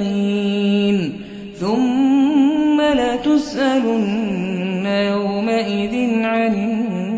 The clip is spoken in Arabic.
اليقين. ثم لتسألن يومئذ عن النعيم